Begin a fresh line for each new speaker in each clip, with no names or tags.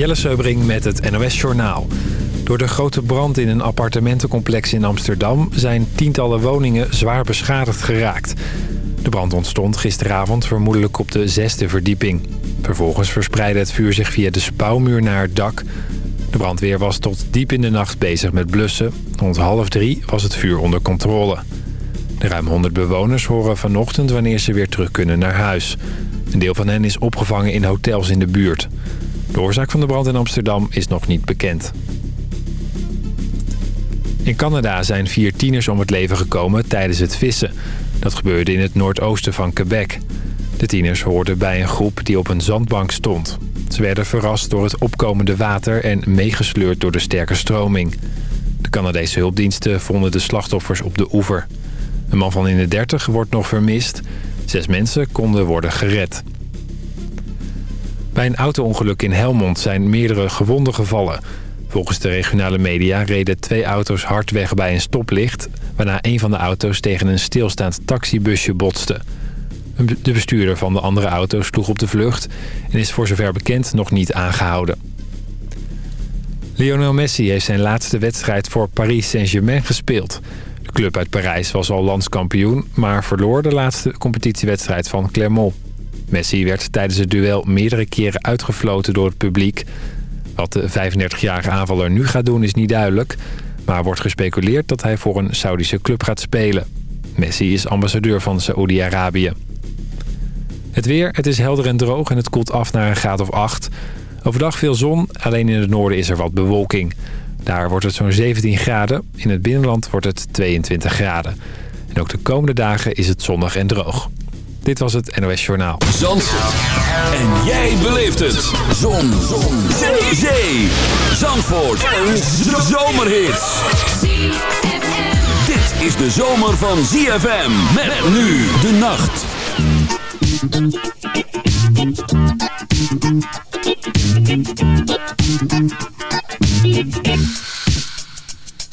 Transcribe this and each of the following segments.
Jelle Seubring met het NOS Journaal. Door de grote brand in een appartementencomplex in Amsterdam... zijn tientallen woningen zwaar beschadigd geraakt. De brand ontstond gisteravond vermoedelijk op de zesde verdieping. Vervolgens verspreidde het vuur zich via de spouwmuur naar het dak. De brandweer was tot diep in de nacht bezig met blussen. Rond half drie was het vuur onder controle. De ruim 100 bewoners horen vanochtend wanneer ze weer terug kunnen naar huis. Een deel van hen is opgevangen in hotels in de buurt. De oorzaak van de brand in Amsterdam is nog niet bekend. In Canada zijn vier tieners om het leven gekomen tijdens het vissen. Dat gebeurde in het noordoosten van Quebec. De tieners hoorden bij een groep die op een zandbank stond. Ze werden verrast door het opkomende water en meegesleurd door de sterke stroming. De Canadese hulpdiensten vonden de slachtoffers op de oever. Een man van in de 30 wordt nog vermist. Zes mensen konden worden gered. Bij een auto-ongeluk in Helmond zijn meerdere gewonden gevallen. Volgens de regionale media reden twee auto's hard weg bij een stoplicht... waarna een van de auto's tegen een stilstaand taxibusje botste. De bestuurder van de andere auto sloeg op de vlucht... en is voor zover bekend nog niet aangehouden. Lionel Messi heeft zijn laatste wedstrijd voor Paris Saint-Germain gespeeld. De club uit Parijs was al landskampioen... maar verloor de laatste competitiewedstrijd van Clermont. Messi werd tijdens het duel meerdere keren uitgefloten door het publiek. Wat de 35-jarige aanvaller nu gaat doen is niet duidelijk... maar wordt gespeculeerd dat hij voor een Saudische club gaat spelen. Messi is ambassadeur van Saoedi-Arabië. Het weer, het is helder en droog en het koelt af naar een graad of 8. Overdag veel zon, alleen in het noorden is er wat bewolking. Daar wordt het zo'n 17 graden, in het binnenland wordt het 22 graden. En ook de komende dagen is het zonnig en droog. Dit was het NOS Journaal.
Zandvoort. En jij beleeft het. Zon. Zon. Zee. Zee. Zandvoort. Een zomerhit. Dit is de zomer van ZFM. Met nu de nacht.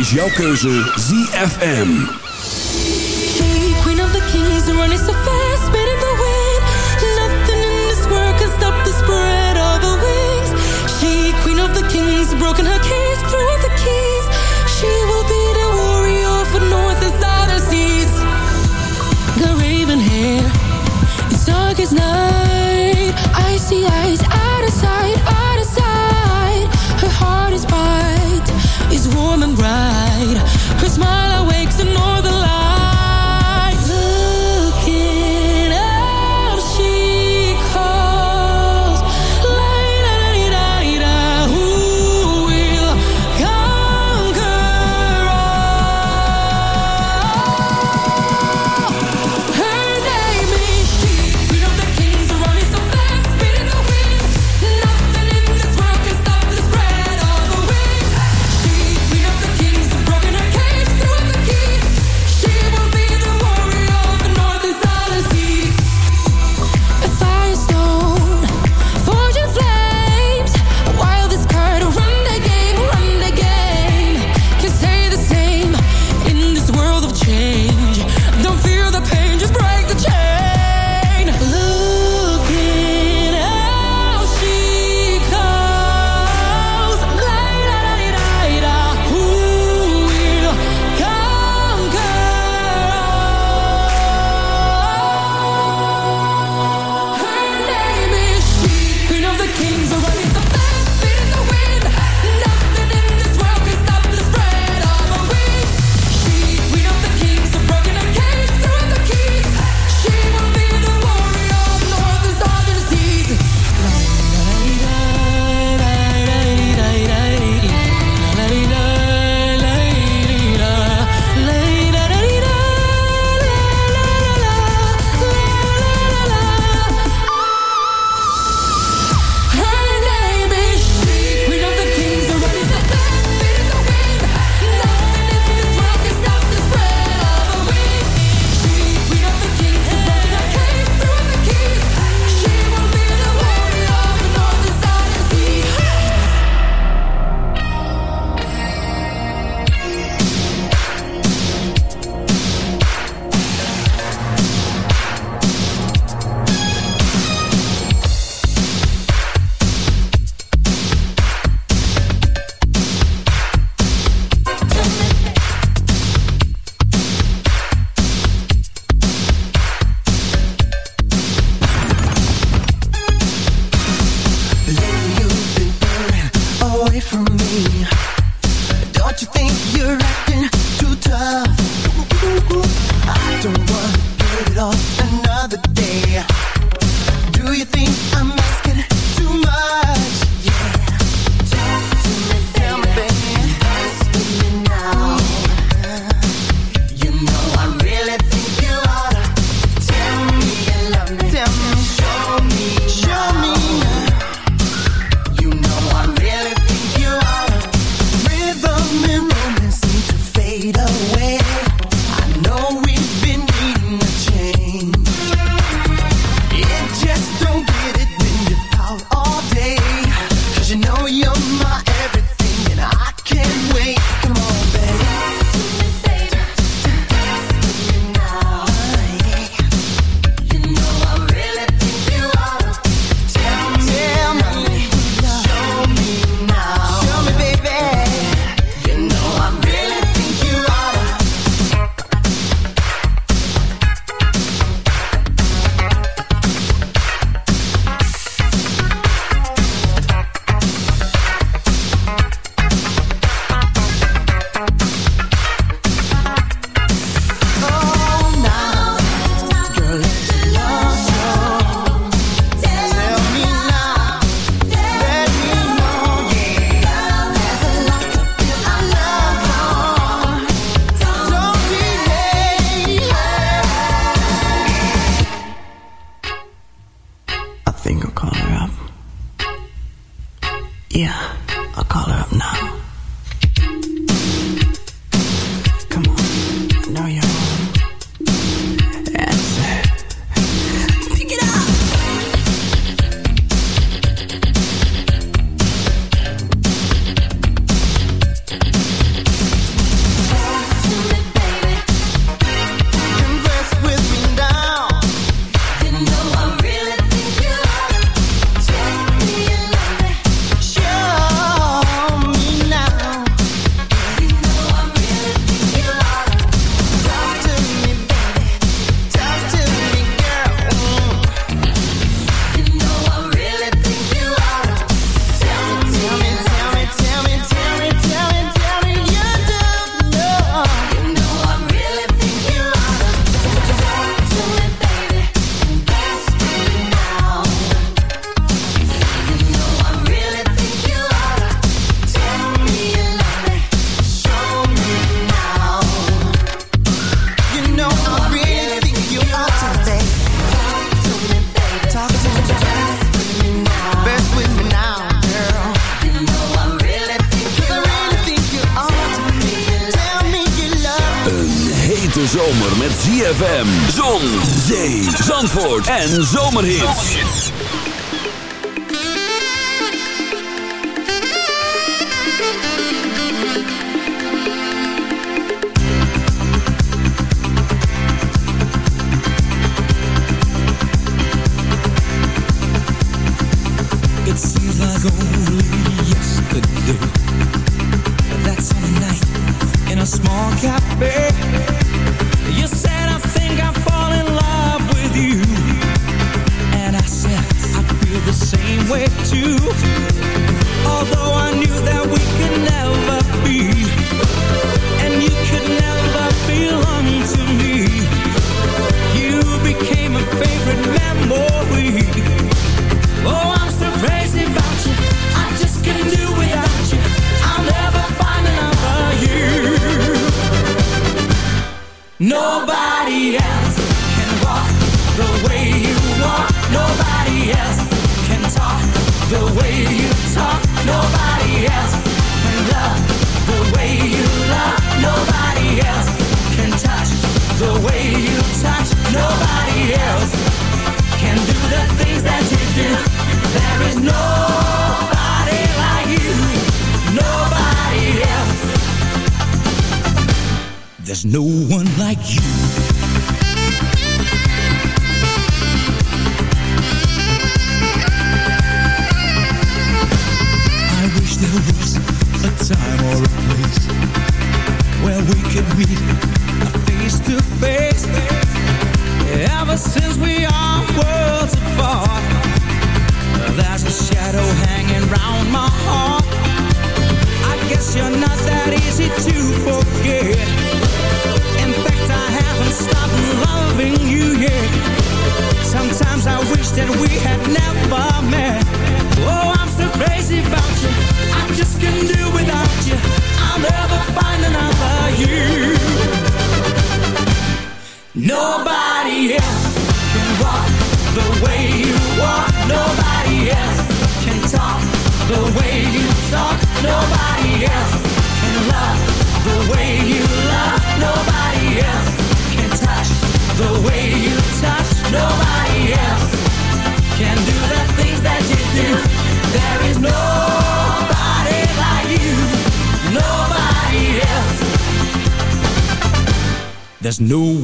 Is jouw keuze ZFM.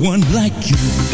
One like you.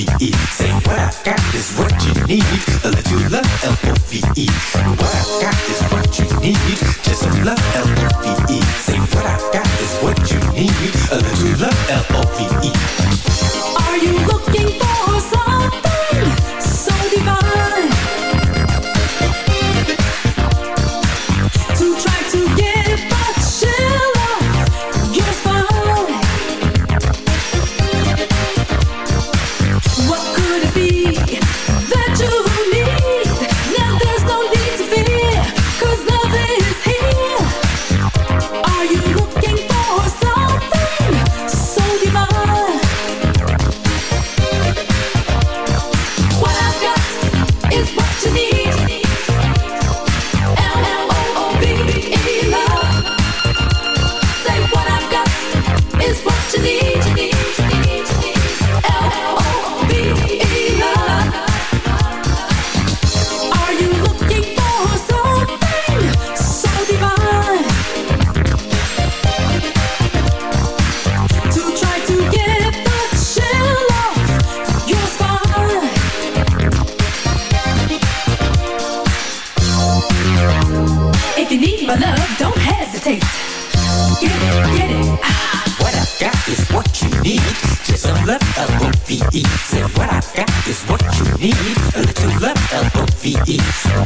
L-O-V-E Say what I got is what you need. A little love, L-O-V-E What I got is what you need. Just little love, L-O-V-E Say what I got is what you need. A little love, L-O-V-E Are you looking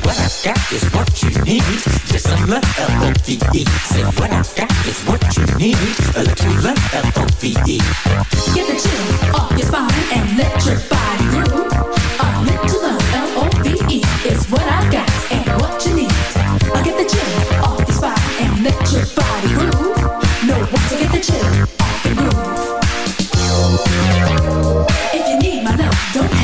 what I've got is what you need. Just some love, L-O-V-E. Say what I've got is what you need. A little love, L-O-V-E. Get the chill off your spine and let your body groove. A little love, L-O-V-E is what I've got and what you need. I'll get the chill off your spine and let your body groove. No one to get the chill off the
groove.
If you
need my love, don't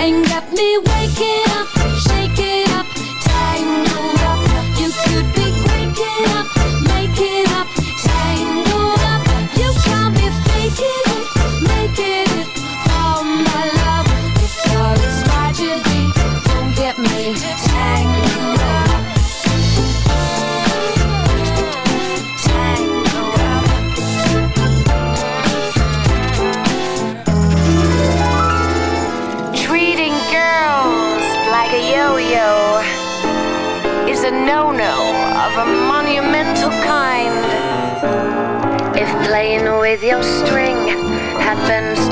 and get me waking up, up, up. You could be waking up, up, up. You can't be faking it, making it for my love. Don't get me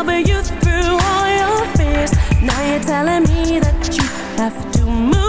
helping you through all your fears. Now you're telling me that you have to move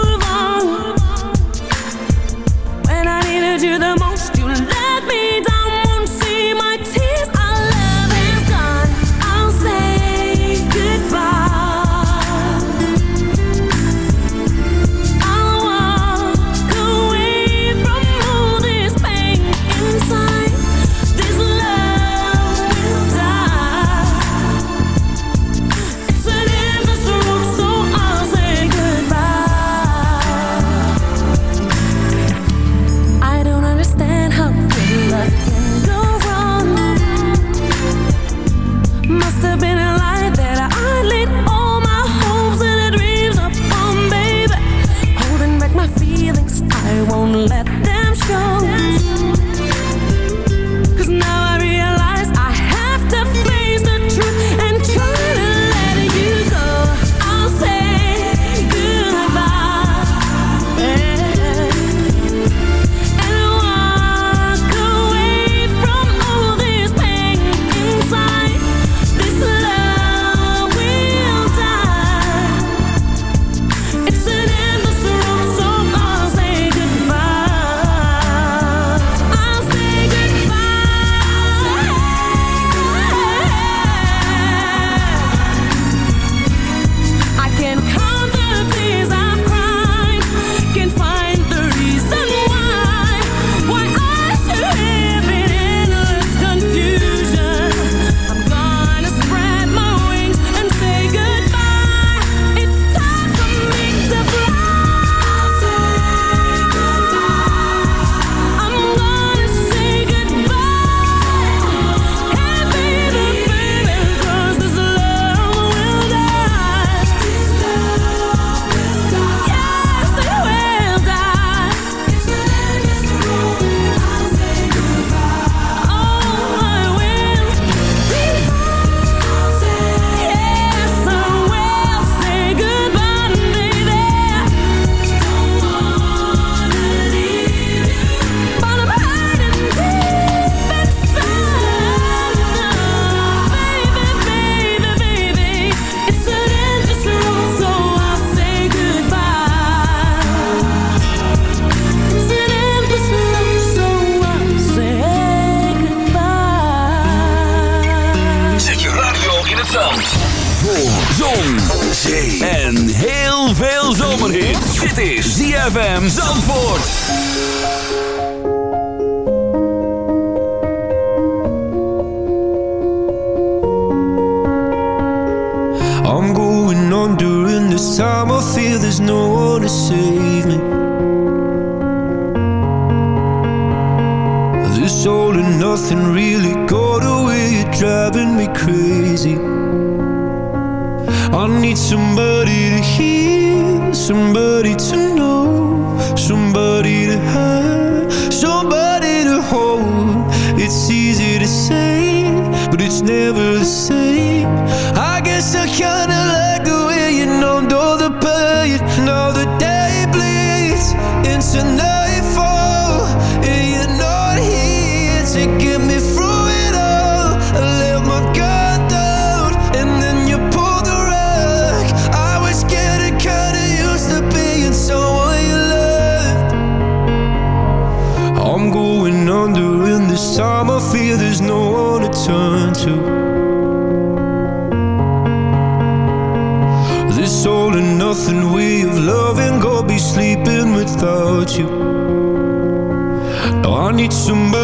need
somebody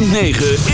106.9